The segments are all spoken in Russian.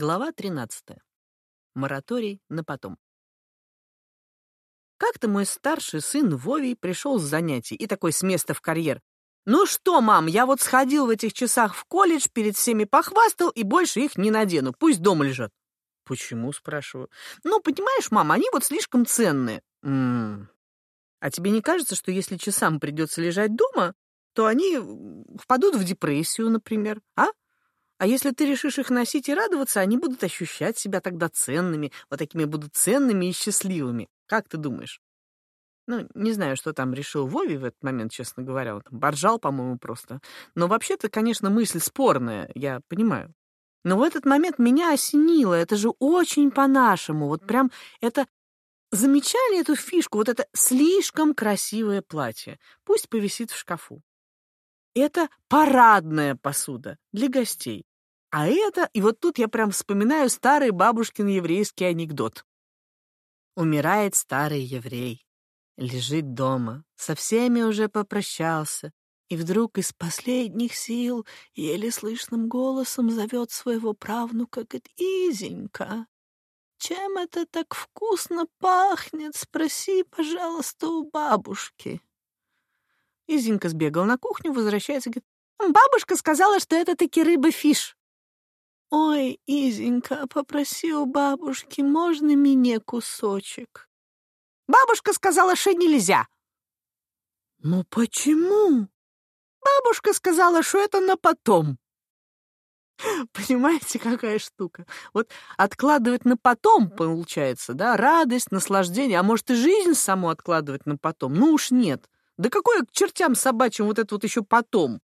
Глава 13. Мораторий на потом. Как-то мой старший сын Вовий пришел с занятий и такой с места в карьер. «Ну что, мам, я вот сходил в этих часах в колледж, перед всеми похвастал и больше их не надену, пусть дома лежат». «Почему?» — спрашиваю. «Ну, понимаешь, мам, они вот слишком ценные». «М -м. А тебе не кажется, что если часам придется лежать дома, то они впадут в депрессию, например, а?» А если ты решишь их носить и радоваться, они будут ощущать себя тогда ценными, вот такими будут ценными и счастливыми. Как ты думаешь? Ну, не знаю, что там решил Вови в этот момент, честно говоря. Он там боржал, по-моему, просто. Но вообще-то, конечно, мысль спорная, я понимаю. Но в этот момент меня осенило. Это же очень по-нашему. Вот прям это... Замечали эту фишку? Вот это слишком красивое платье. Пусть повисит в шкафу. Это парадная посуда для гостей. А это, и вот тут я прям вспоминаю старый бабушкин еврейский анекдот. Умирает старый еврей, лежит дома, со всеми уже попрощался, и вдруг из последних сил еле слышным голосом зовет своего правнука, говорит, «Изенька, чем это так вкусно пахнет? Спроси, пожалуйста, у бабушки». Изенька сбегал на кухню, возвращается, говорит, «Бабушка сказала, что это таки рыба-фиш». «Ой, Изенька, попроси у бабушки, можно мне кусочек?» «Бабушка сказала, что нельзя». «Ну почему?» «Бабушка сказала, что это на потом». Понимаете, какая штука? Вот откладывать на потом, получается, да, радость, наслаждение, а может и жизнь саму откладывать на потом? Ну уж нет. Да какое к чертям собачьим вот это вот еще потом?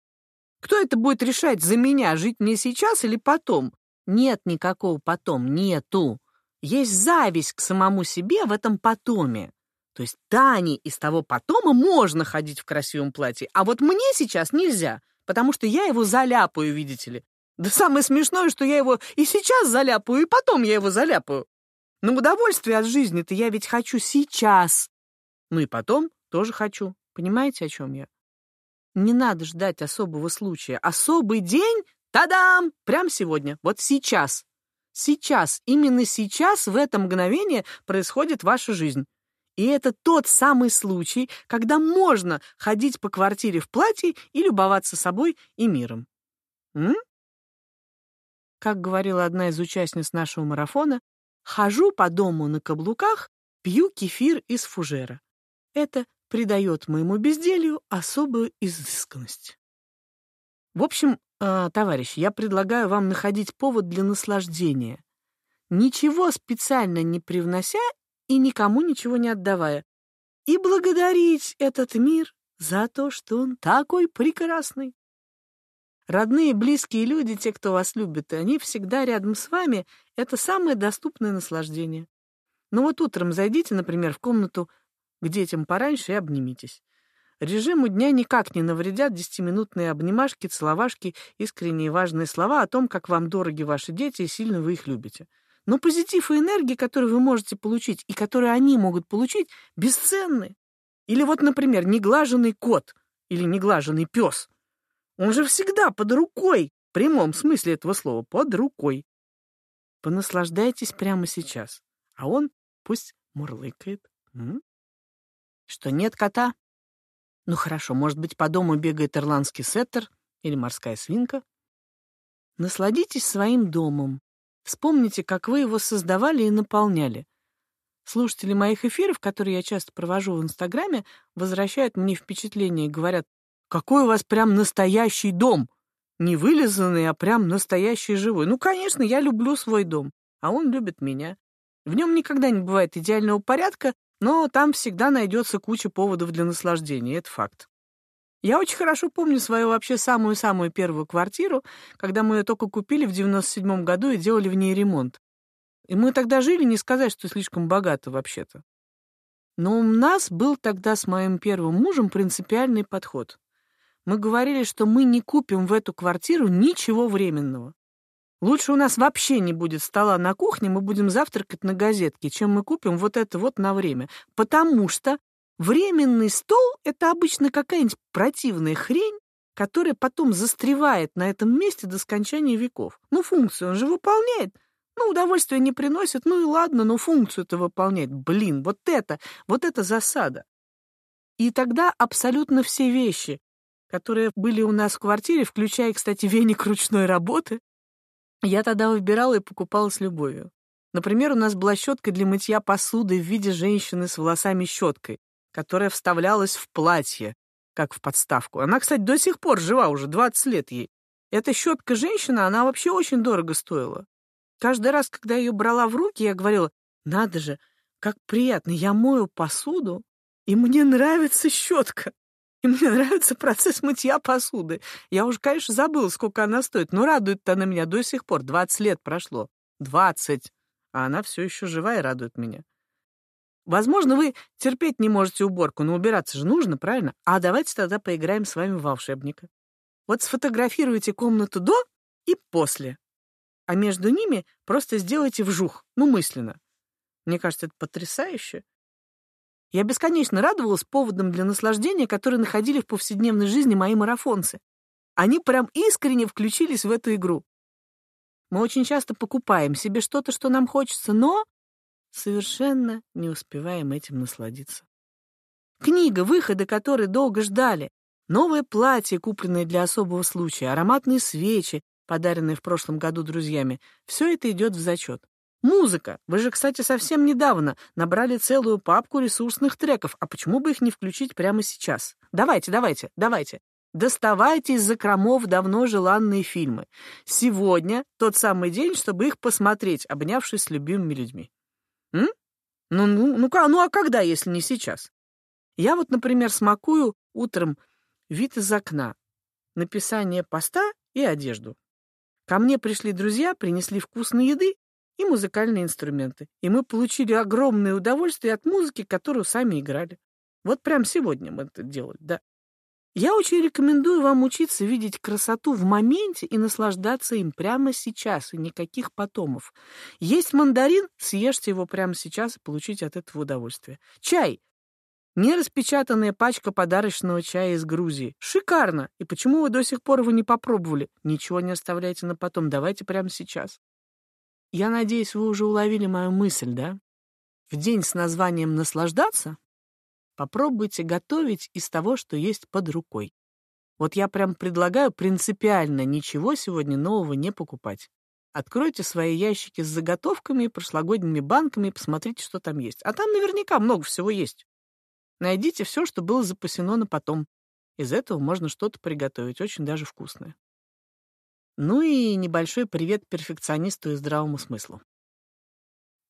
Кто это будет решать за меня, жить мне сейчас или потом? Нет никакого потом, нету. Есть зависть к самому себе в этом потоме. То есть Тане из того потома можно ходить в красивом платье, а вот мне сейчас нельзя, потому что я его заляпаю, видите ли. Да самое смешное, что я его и сейчас заляпаю, и потом я его заляпаю. Но удовольствие от жизни-то я ведь хочу сейчас. Ну и потом тоже хочу. Понимаете, о чем я? Не надо ждать особого случая. Особый день, тадам, прямо сегодня, вот сейчас. Сейчас, именно сейчас, в это мгновение происходит ваша жизнь. И это тот самый случай, когда можно ходить по квартире в платье и любоваться собой и миром. М? Как говорила одна из участниц нашего марафона, хожу по дому на каблуках, пью кефир из фужера. Это придает моему безделью особую изысканность. В общем, э, товарищи, я предлагаю вам находить повод для наслаждения, ничего специально не привнося и никому ничего не отдавая, и благодарить этот мир за то, что он такой прекрасный. Родные, близкие люди, те, кто вас любит, они всегда рядом с вами, это самое доступное наслаждение. Но вот утром зайдите, например, в комнату к детям пораньше и обнимитесь. Режиму дня никак не навредят десятиминутные обнимашки, целовашки, искренние важные слова о том, как вам дороги ваши дети и сильно вы их любите. Но позитив и энергия, которые вы можете получить и которые они могут получить, бесценны. Или вот, например, неглаженный кот или неглаженный пес. Он же всегда под рукой, в прямом смысле этого слова, под рукой. Понаслаждайтесь прямо сейчас, а он пусть мурлыкает. М? Что нет кота? Ну хорошо, может быть, по дому бегает ирландский сеттер или морская свинка? Насладитесь своим домом. Вспомните, как вы его создавали и наполняли. Слушатели моих эфиров, которые я часто провожу в Инстаграме, возвращают мне впечатление и говорят, какой у вас прям настоящий дом. Не вылизанный, а прям настоящий живой. Ну, конечно, я люблю свой дом, а он любит меня. В нем никогда не бывает идеального порядка, но там всегда найдется куча поводов для наслаждения, это факт. Я очень хорошо помню свою вообще самую-самую первую квартиру, когда мы ее только купили в 97-м году и делали в ней ремонт. И мы тогда жили, не сказать, что слишком богато вообще-то. Но у нас был тогда с моим первым мужем принципиальный подход. Мы говорили, что мы не купим в эту квартиру ничего временного. Лучше у нас вообще не будет стола на кухне, мы будем завтракать на газетке, чем мы купим вот это вот на время. Потому что временный стол — это обычно какая-нибудь противная хрень, которая потом застревает на этом месте до скончания веков. Ну, функцию он же выполняет. Ну, удовольствие не приносит, ну и ладно, но функцию это выполняет. Блин, вот это, вот это засада. И тогда абсолютно все вещи, которые были у нас в квартире, включая, кстати, веник ручной работы, я тогда выбирала и покупала с любовью. Например, у нас была щетка для мытья посуды в виде женщины с волосами-щеткой, которая вставлялась в платье, как в подставку. Она, кстати, до сих пор жива, уже 20 лет ей. Эта щетка женщина, она вообще очень дорого стоила. Каждый раз, когда я ее брала в руки, я говорила, надо же, как приятно, я мою посуду, и мне нравится щетка. И мне нравится процесс мытья посуды. Я уже, конечно, забыла, сколько она стоит, но радует она меня до сих пор. 20 лет прошло. 20. А она все еще жива и радует меня. Возможно, вы терпеть не можете уборку, но убираться же нужно, правильно? А давайте тогда поиграем с вами в волшебника. Вот сфотографируйте комнату до и после. А между ними просто сделайте вжух, ну, мысленно. Мне кажется, это потрясающе. Я бесконечно радовалась поводам для наслаждения, которые находили в повседневной жизни мои марафонцы. Они прям искренне включились в эту игру. Мы очень часто покупаем себе что-то, что нам хочется, но совершенно не успеваем этим насладиться. Книга, выходы которой долго ждали, новое платье, купленное для особого случая, ароматные свечи, подаренные в прошлом году друзьями, все это идет в зачет. Музыка. Вы же, кстати, совсем недавно набрали целую папку ресурсных треков. А почему бы их не включить прямо сейчас? Давайте, давайте, давайте. Доставайте из закромов давно желанные фильмы. Сегодня тот самый день, чтобы их посмотреть, обнявшись с любимыми людьми. М? Ну, ну, ну, ну а когда, если не сейчас? Я вот, например, смакую утром вид из окна, написание поста и одежду. Ко мне пришли друзья, принесли вкусной еды, и музыкальные инструменты. И мы получили огромное удовольствие от музыки, которую сами играли. Вот прям сегодня мы это делали, да. Я очень рекомендую вам учиться видеть красоту в моменте и наслаждаться им прямо сейчас, и никаких потомов. Есть мандарин, съешьте его прямо сейчас и получите от этого удовольствие. Чай. Нераспечатанная пачка подарочного чая из Грузии. Шикарно! И почему вы до сих пор его не попробовали? Ничего не оставляйте на потом, давайте прямо сейчас. Я надеюсь, вы уже уловили мою мысль, да? В день с названием «Наслаждаться» попробуйте готовить из того, что есть под рукой. Вот я прям предлагаю принципиально ничего сегодня нового не покупать. Откройте свои ящики с заготовками, прошлогодними банками и посмотрите, что там есть. А там наверняка много всего есть. Найдите все, что было запасено на потом. Из этого можно что-то приготовить, очень даже вкусное. Ну и небольшой привет перфекционисту и здравому смыслу.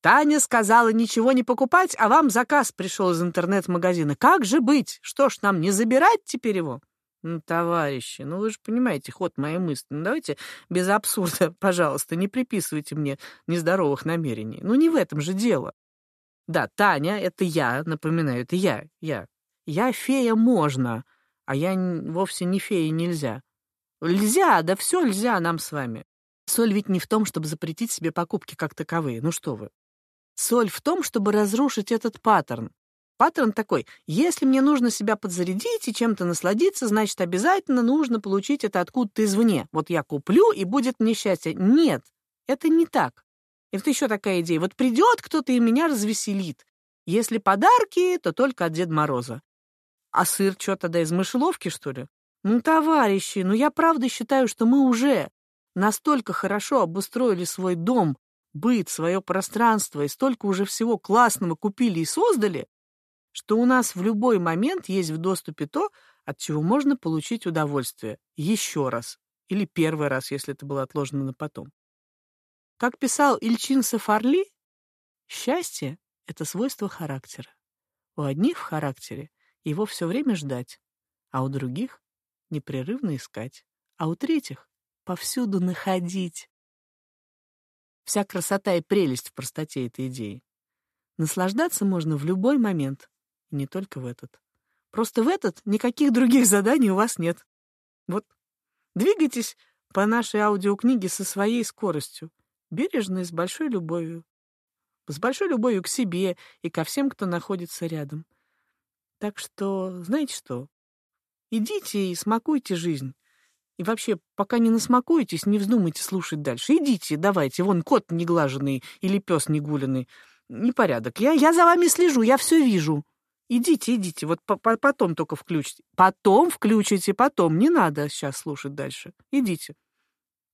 Таня сказала ничего не покупать, а вам заказ пришел из интернет-магазина. Как же быть? Что ж, нам не забирать теперь его? Ну, товарищи, ну вы же понимаете ход моей мысли. Ну давайте без абсурда, пожалуйста, не приписывайте мне нездоровых намерений. Ну не в этом же дело. Да, Таня, это я, напоминаю, это я, я. Я фея можно, а я вовсе не фея нельзя. Нельзя, да все нельзя нам с вами. Соль ведь не в том, чтобы запретить себе покупки как таковые. Ну что вы. Соль в том, чтобы разрушить этот паттерн. Паттерн такой, если мне нужно себя подзарядить и чем-то насладиться, значит, обязательно нужно получить это откуда-то извне. Вот я куплю, и будет мне счастье. Нет, это не так. Это еще такая идея. Вот придет кто-то и меня развеселит. Если подарки, то только от Деда Мороза. А сыр что тогда из мышеловки, что ли? Ну, товарищи, ну я правда считаю, что мы уже настолько хорошо обустроили свой дом, быт, свое пространство и столько уже всего классного купили и создали, что у нас в любой момент есть в доступе то, от чего можно получить удовольствие еще раз или первый раз, если это было отложено на потом. Как писал Ильчин Сафарли, счастье — это свойство характера. У одних в характере его все время ждать, а у других непрерывно искать, а у третьих — повсюду находить. Вся красота и прелесть в простоте этой идеи. Наслаждаться можно в любой момент, и не только в этот. Просто в этот никаких других заданий у вас нет. Вот. Двигайтесь по нашей аудиокниге со своей скоростью, бережно и с большой любовью. С большой любовью к себе и ко всем, кто находится рядом. Так что, знаете что, Идите и смакуйте жизнь. И вообще, пока не насмакуетесь, не вздумайте слушать дальше. Идите, давайте, вон кот неглаженный или пес негуленный. Непорядок. Я, я за вами слежу, я все вижу. Идите, идите, вот по -по потом только включите. Потом включите, потом. Не надо сейчас слушать дальше. Идите.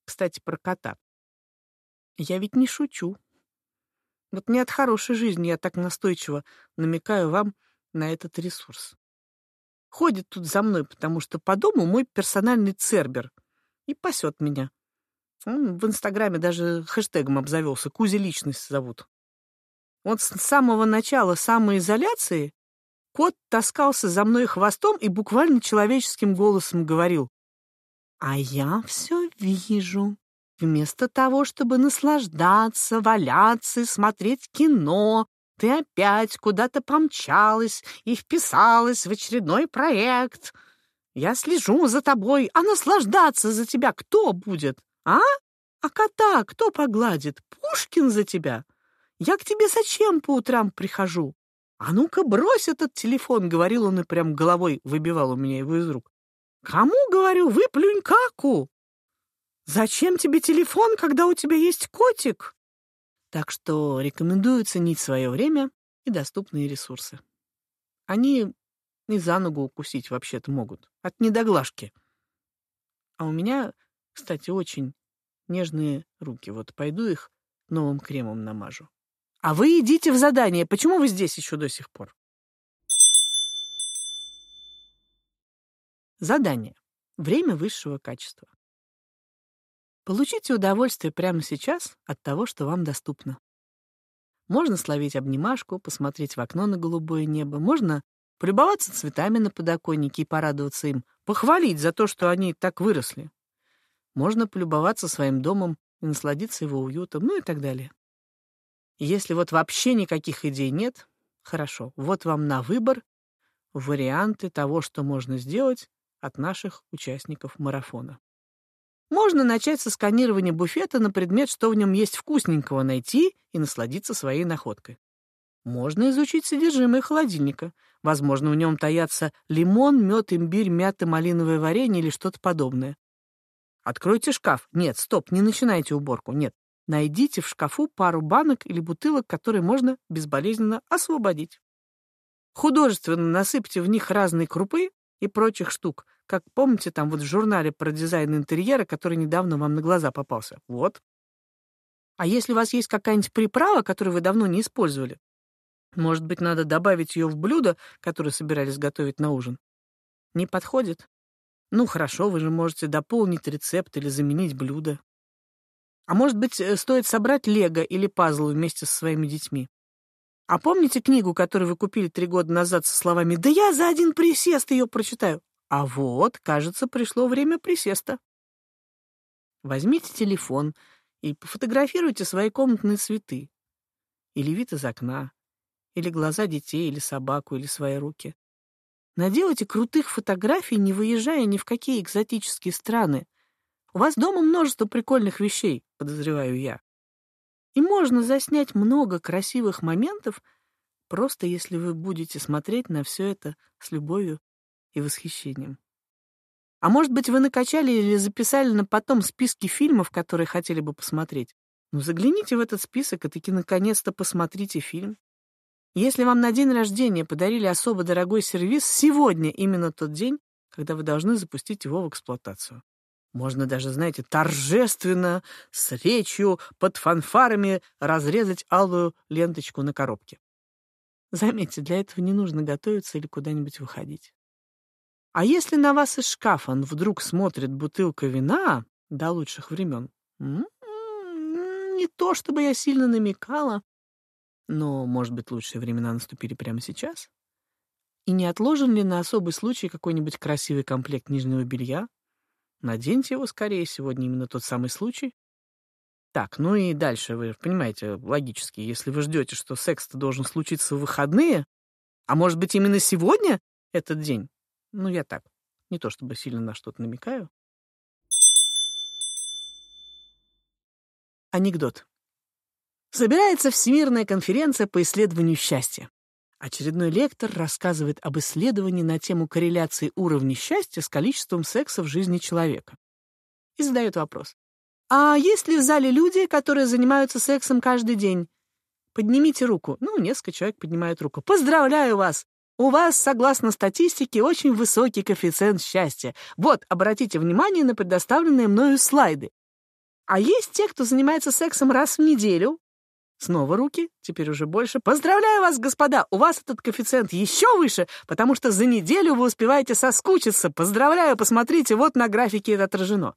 Кстати, про кота. Я ведь не шучу. Вот не от хорошей жизни я так настойчиво намекаю вам на этот ресурс. Ходит тут за мной, потому что по дому мой персональный цербер и пасет меня. Он в Инстаграме даже хэштегом обзавелся. Кузи личность зовут. Вот с самого начала самоизоляции кот таскался за мной хвостом и буквально человеческим голосом говорил. «А я все вижу. Вместо того, чтобы наслаждаться, валяться и смотреть кино, ты опять куда-то помчалась и вписалась в очередной проект. Я слежу за тобой, а наслаждаться за тебя кто будет, а? А кота кто погладит? Пушкин за тебя? Я к тебе зачем по утрам прихожу? А ну-ка брось этот телефон, — говорил он и прям головой выбивал у меня его из рук. Кому, говорю, выплюнь каку? Зачем тебе телефон, когда у тебя есть котик? Так что рекомендую ценить свое время и доступные ресурсы. Они и за ногу укусить вообще-то могут, от недоглажки. А у меня, кстати, очень нежные руки. Вот пойду их новым кремом намажу. А вы идите в задание. Почему вы здесь еще до сих пор? Задание. Время высшего качества. Получите удовольствие прямо сейчас от того, что вам доступно. Можно словить обнимашку, посмотреть в окно на голубое небо, можно полюбоваться цветами на подоконнике и порадоваться им, похвалить за то, что они так выросли. Можно полюбоваться своим домом и насладиться его уютом, ну и так далее. Если вот вообще никаких идей нет, хорошо, вот вам на выбор варианты того, что можно сделать от наших участников марафона. Можно начать со сканирования буфета на предмет, что в нем есть вкусненького найти и насладиться своей находкой. Можно изучить содержимое холодильника. Возможно, в нем таятся лимон, мед, имбирь, мята, малиновое варенье или что-то подобное. Откройте шкаф. Нет, стоп, не начинайте уборку. Нет. Найдите в шкафу пару банок или бутылок, которые можно безболезненно освободить. Художественно насыпьте в них разные крупы и прочих штук, как помните там вот в журнале про дизайн интерьера, который недавно вам на глаза попался. Вот. А если у вас есть какая-нибудь приправа, которую вы давно не использовали, может быть, надо добавить ее в блюдо, которое собирались готовить на ужин? Не подходит? Ну, хорошо, вы же можете дополнить рецепт или заменить блюдо. А может быть, э, стоит собрать лего или пазлы вместе со своими детьми? А помните книгу, которую вы купили три года назад со словами «Да я за один присест ее прочитаю»? А вот, кажется, пришло время присеста. Возьмите телефон и пофотографируйте свои комнатные цветы. Или вид из окна, или глаза детей, или собаку, или свои руки. Наделайте крутых фотографий, не выезжая ни в какие экзотические страны. У вас дома множество прикольных вещей, подозреваю я. И можно заснять много красивых моментов, просто если вы будете смотреть на все это с любовью и восхищением. А может быть, вы накачали или записали на потом списки фильмов, которые хотели бы посмотреть? Ну, загляните в этот список и таки наконец-то посмотрите фильм. Если вам на день рождения подарили особо дорогой сервис, сегодня именно тот день, когда вы должны запустить его в эксплуатацию. Можно даже, знаете, торжественно, с речью, под фанфарами разрезать алую ленточку на коробке. Заметьте, для этого не нужно готовиться или куда-нибудь выходить. А если на вас из шкафа вдруг смотрит бутылка вина до лучших времен, не то чтобы я сильно намекала, но, может быть, лучшие времена наступили прямо сейчас? И не отложен ли на особый случай какой-нибудь красивый комплект нижнего белья? Наденьте его скорее, сегодня именно тот самый случай. Так, ну и дальше вы понимаете, логически, если вы ждете, что секс-то должен случиться в выходные, а может быть именно сегодня этот день, ну, я так, не то чтобы сильно на что-то намекаю. Анекдот. Собирается Всемирная конференция по исследованию счастья. Очередной лектор рассказывает об исследовании на тему корреляции уровня счастья с количеством секса в жизни человека. и задает вопрос. А есть ли в зале люди, которые занимаются сексом каждый день? Поднимите руку. Ну, несколько человек поднимают руку. Поздравляю вас! У вас, согласно статистике, очень высокий коэффициент счастья. Вот, обратите внимание на предоставленные мною слайды. А есть те, кто занимается сексом раз в неделю. Снова руки, теперь уже больше. Поздравляю вас, господа, у вас этот коэффициент еще выше, потому что за неделю вы успеваете соскучиться. Поздравляю, посмотрите, вот на графике это отражено.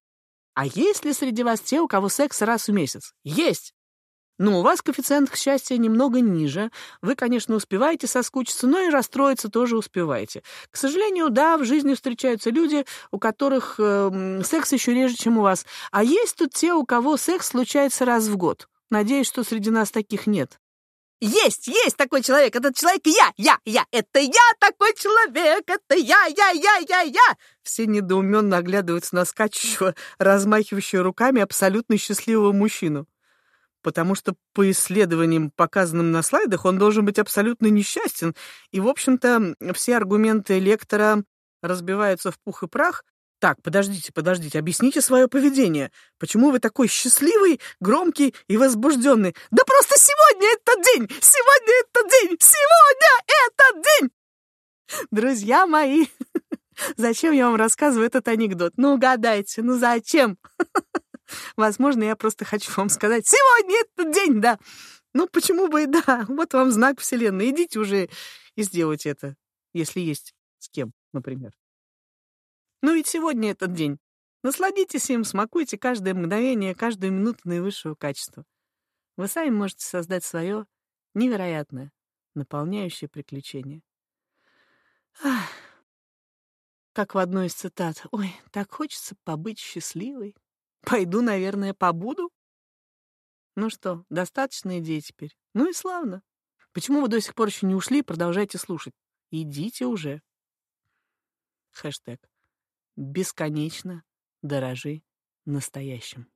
А есть ли среди вас те, у кого секс раз в месяц? Есть! Но у вас коэффициент к счастью немного ниже. Вы, конечно, успеваете соскучиться, но и расстроиться тоже успеваете. К сожалению, да, в жизни встречаются люди, у которых э, секс еще реже, чем у вас. А есть тут те, у кого секс случается раз в год. Надеюсь, что среди нас таких нет. Есть, есть такой человек. Этот человек я, я, я. Это я такой человек. Это я, я, я, я, я. Все недоуменно оглядываются на скачущего, размахивающего руками абсолютно счастливого мужчину. Потому что по исследованиям, показанным на слайдах, он должен быть абсолютно несчастен. И, в общем-то, все аргументы лектора разбиваются в пух и прах, так, подождите, подождите, объясните свое поведение. Почему вы такой счастливый, громкий и возбужденный? Да просто сегодня этот день! Сегодня этот день! Сегодня этот день! Друзья мои, зачем я вам рассказываю этот анекдот? Ну, угадайте, ну зачем? Возможно, я просто хочу вам сказать, сегодня этот день, да. Ну, почему бы и да. Вот вам знак Вселенной. Идите уже и сделайте это, если есть с кем, например. Ну ведь сегодня этот день. Насладитесь им, смакуйте каждое мгновение, каждую минуту наивысшего качества. Вы сами можете создать свое невероятное, наполняющее приключение. Ах, как в одной из цитат. «Ой, так хочется побыть счастливой. Пойду, наверное, побуду». Ну что, достаточно идей теперь? Ну и славно. Почему вы до сих пор еще не ушли и продолжаете слушать? Идите уже. Хэштег бесконечно дорожи настоящим.